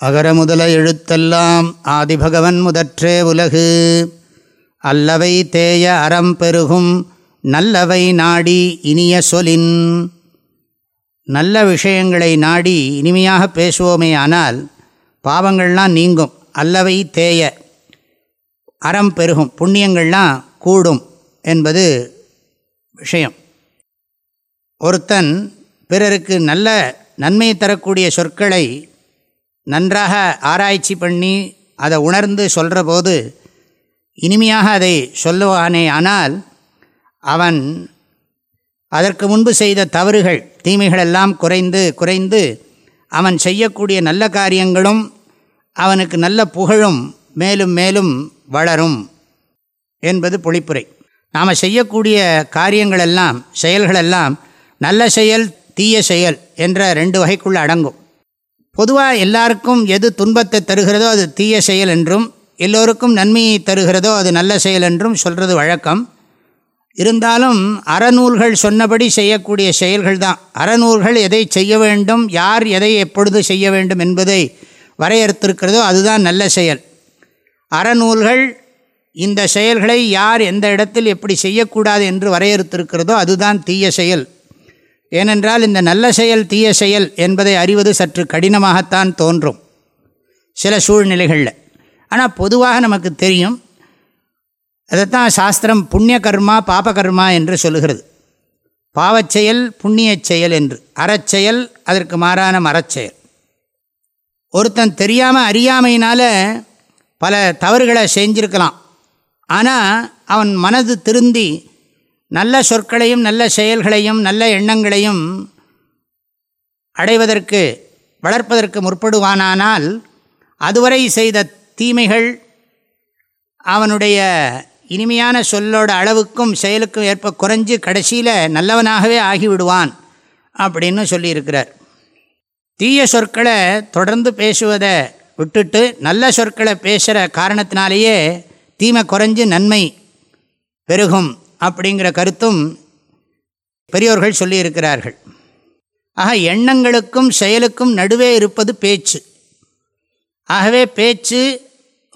அகர முதல எழுத்தெல்லாம் ஆதிபகவன் முதற்றே உலகு. அல்லவை தேய அறம் பெருகும் நல்லவை நாடி இனிய சொலின் நல்ல விஷயங்களை நாடி இனிமையாக பேசுவோமே ஆனால் பாவங்கள்லாம் நீங்கும் அல்லவை தேய அறம் பெருகும் புண்ணியங்கள்லாம் கூடும் என்பது விஷயம். ஒருத்தன் பிறருக்கு நல்ல நன்மை தரக்கூடிய சொற்களை நன்றாக ஆராய்ச்சி பண்ணி அதை உணர்ந்து சொல்கிற போது இனிமையாக அதை சொல்லுவானே ஆனால் அவன் அதற்கு முன்பு செய்த தவறுகள் தீமைகளெல்லாம் குறைந்து குறைந்து அவன் செய்யக்கூடிய நல்ல காரியங்களும் அவனுக்கு நல்ல புகழும் மேலும் மேலும் வளரும் என்பது பொழிப்புரை. நாம் செய்யக்கூடிய காரியங்களெல்லாம் செயல்களெல்லாம் நல்ல செயல் தீய செயல் என்ற ரெண்டு வகைக்குள்ளே அடங்கும். பொதுவாக எல்லாருக்கும் எது துன்பத்தை தருகிறதோ அது தீய செயல் என்றும் எல்லோருக்கும் நன்மையை தருகிறதோ அது நல்ல செயல் என்றும் சொல்கிறது வழக்கம். இருந்தாலும் அறநூல்கள் சொன்னபடி செய்யக்கூடிய செயல்கள் தான். அறநூல்கள் எதை செய்ய வேண்டும் யார் எதை எப்பொழுது செய்ய வேண்டும் என்பதை வரையறுத்திருக்கிறதோ அதுதான் நல்ல செயல். அறநூல்கள் இந்த செயல்களை யார் எந்த இடத்தில் எப்படி செய்யக்கூடாது என்று வரையறுத்திருக்கிறதோ அதுதான் தீய செயல். ஏனென்றால் இந்த நல்ல செயல் தீய செயல் என்பதை அறிவது சற்று கடினமாகத்தான் தோன்றும் சில சூழ்நிலைகளில். ஆனால் பொதுவாக நமக்கு தெரியும் அதைத்தான் சாஸ்திரம் புண்ணிய கர்மா பாபகர்மா என்று சொல்லுகிறது. பாவச்செயல் புண்ணிய செயல் என்று. அறச்செயல் அதற்கு மாறான மரச்செயல் ஒருத்தன் தெரியாமல் அறியாமையினால் பல தவறுகளை செஞ்சிருக்கலாம். ஆனால் அவன் மனது திருந்தி நல்ல சொற்களையும் நல்ல செயல்களையும் நல்ல எண்ணங்களையும் அடைவதற்கு வளர்ப்பதற்கு முற்படுவானானால் அதுவரை செய்த தீமைகள் அவனுடைய இனிமையான சொல்லோட அளவுக்கும் செயலுக்கும் ஏற்ப குறைஞ்சு கடைசியில் நல்லவனாகவே ஆகிவிடுவான் அப்படின்னு சொல்லியிருக்கிறார். தீய சொற்களை தொடர்ந்து பேசுவதை விட்டுட்டு நல்ல சொற்களை பேசுகிற காரணத்தினாலேயே தீமை குறைஞ்சு நன்மை பெருகும். அப்படிங்கிற கருத்தும் பெரியோர்கள் சொல்லியிருக்கிறார்கள். ஆக எண்ணங்களுக்கும் செயலுக்கும் நடுவே இருப்பது பேச்சு. ஆகவே பேச்சு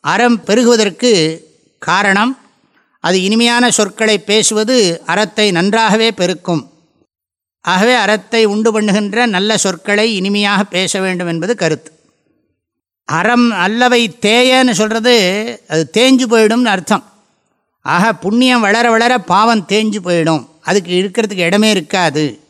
அறம் பெருகுவதற்கு காரணம் அது இனிமையான சொற்களை பேசுவது அறத்தை நன்றாகவே பெருக்கும். ஆகவே அறத்தை உண்டு பண்ணுகின்ற நல்ல சொற்களை இனிமையாக பேச வேண்டும் என்பது கருத்து. அறம் அல்லவை தேயன்னு சொல்கிறது அது தேஞ்சு போயிடும்னு அர்த்தம். ஆக புண்ணியம் வளர வளர பாவம் தேஞ்சு போயிடும். அதுக்கு இருக்கிறதுக்கு இடமே இருக்காது.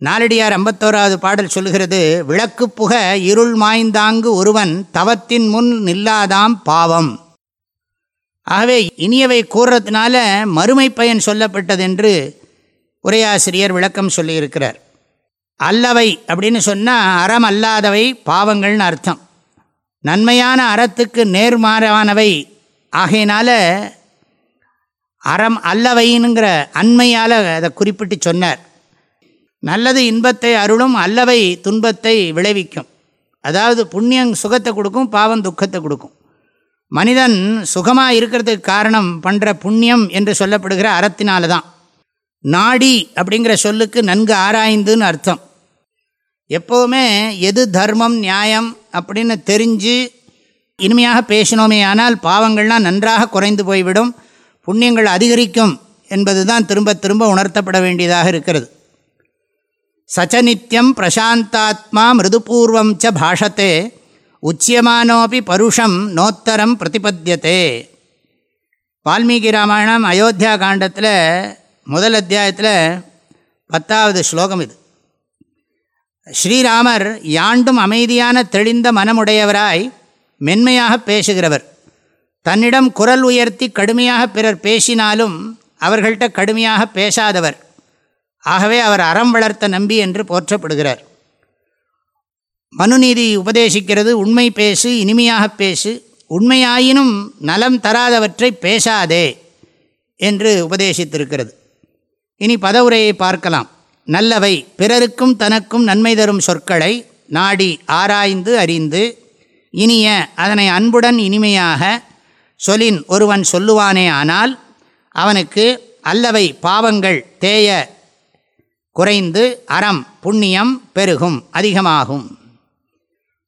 நாலடியார் ஐம்பத்தோராவது பாடல் சொல்லுகிறது விளக்கு புக இருள் மாய்ந்தாங்கு ஒருவன் தவத்தின் முன் நில்லாதாம் பாவம். ஆகவே இனியவை கூறுறதுனால மறுமை பயன் சொல்லப்பட்டது என்று உரையாசிரியர் விளக்கம் சொல்லியிருக்கிறார். அல்லவை அப்படின்னு சொன்னால் அறம் அல்லாதவை பாவங்கள்னு அர்த்தம். நன்மையான அறத்துக்கு நேர்மாறானவை ஆகையினால அறம் அல்லவைங்கிற அண்மையால் அதை குறிப்பிட்டு சொன்னார். நல்லது இன்பத்தை அருளும் அல்லவை துன்பத்தை விளைவிக்கும். அதாவது புண்ணியம் சுகத்தை கொடுக்கும் பாவம் துக்கத்தை கொடுக்கும். மனிதன் சுகமாக இருக்கிறதுக்கு காரணம் பண்ணுற புண்ணியம் என்று சொல்லப்படுகிற அறத்தினால தான். நாடி அப்படிங்கிற சொல்லுக்கு நன்கு ஆராய்ந்துன்னு அர்த்தம். எப்போவுமே எது தர்மம் நியாயம் அப்படின்னு தெரிஞ்சு இனிமையாக பேசினோமே ஆனால் பாவங்கள்லாம் நன்றாக குறைந்து போய்விடும். புண்ணியங்கள் அதிகரிக்கும் என்பது தான் திரும்ப திரும்ப உணர்த்தப்பட வேண்டியதாக இருக்கிறது. சச்சநித்யம் பிரசாந்தாத்மா மிருதுபூர்வம் ச பாஷத்தே உச்சியமானோபி பருஷம் நோத்தரம் பிரதிபத்தியத்தே. வால்மீகி ராமாயணம் அயோத்தியா காண்டத்தில் முதல் அத்தியாயத்தில் பத்தாவது ஸ்லோகம் இது. ஸ்ரீராமர் யாண்டும் அமைதியான தெளிந்த மனமுடையவராய் மென்மையாக பேசுகிறவர். தன்னிடம் குரல் உயர்த்தி கடுமையாக பிறர் பேசினாலும் அவர்கள்ட்ட கடுமையாக பேசாதவர். ஆகவே அவர் அறம் வளர்த்த நம்பி என்று போற்றப்படுகிறார். மனுநீதி உபதேசிக்கிறது உண்மை பேசு இனிமையாக பேசு உண்மையாயினும் நலம் தராதவற்றை பேசாதே என்று உபதேசித்திருக்கிறது. இனி பதவுரையை பார்க்கலாம். நல்லவை பிறருக்கும் தனக்கும் நன்மை தரும் சொற்களை நாடி ஆராய்ந்து அறிந்து இனிய அதனை அன்புடன் இனிமையாக சொலின் ஒருவன் சொல்லுவானே ஆனால் அவனுக்கு அல்லவை பாவங்கள் தேய குறைந்து அறம் புண்ணியம் பெருகும் அதிகமாகும்.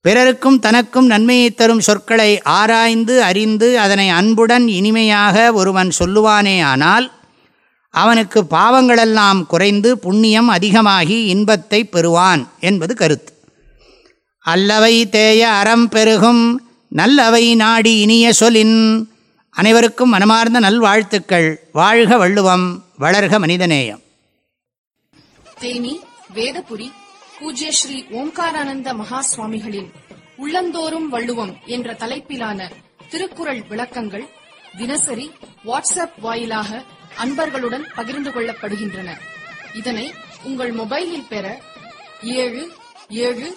பிறருக்கும் தனக்கும் நன்மையை தரும் சொற்களை ஆராய்ந்து அறிந்து அதனை அன்புடன் இனிமையாக ஒருவன் சொல்லுவானே ஆனால் அவனுக்கு பாவங்களெல்லாம் குறைந்து புண்ணியம் அதிகமாகி இன்பத்தை பெறுவான் என்பது கருத்து. அல்லவை தேய அறம் பெருகும் நல்லவை நாடி இனிய சொலின் அனைவருக்கும் மனமார்ந்த நல்வாழ்த்துக்கள். வாழ்க வள்ளுவம் வளர்க மனிதநேயம். தேனி வேதபுரி பூஜ்ய ஸ்ரீ ஓம்காரானந்த மகா சுவாமிகளின் உள்ளந்தோறும் வள்ளுவம் என்ற தலைப்பிலான திருக்குறள் விளக்கங்கள் தினசரி வாட்ஸ்அப் வாயிலாக அன்பர்களுடன் பகிர்ந்து கொள்ளப்படுகின்றன. இதனை உங்கள் மொபைலில் பெற ஏழு ஏழு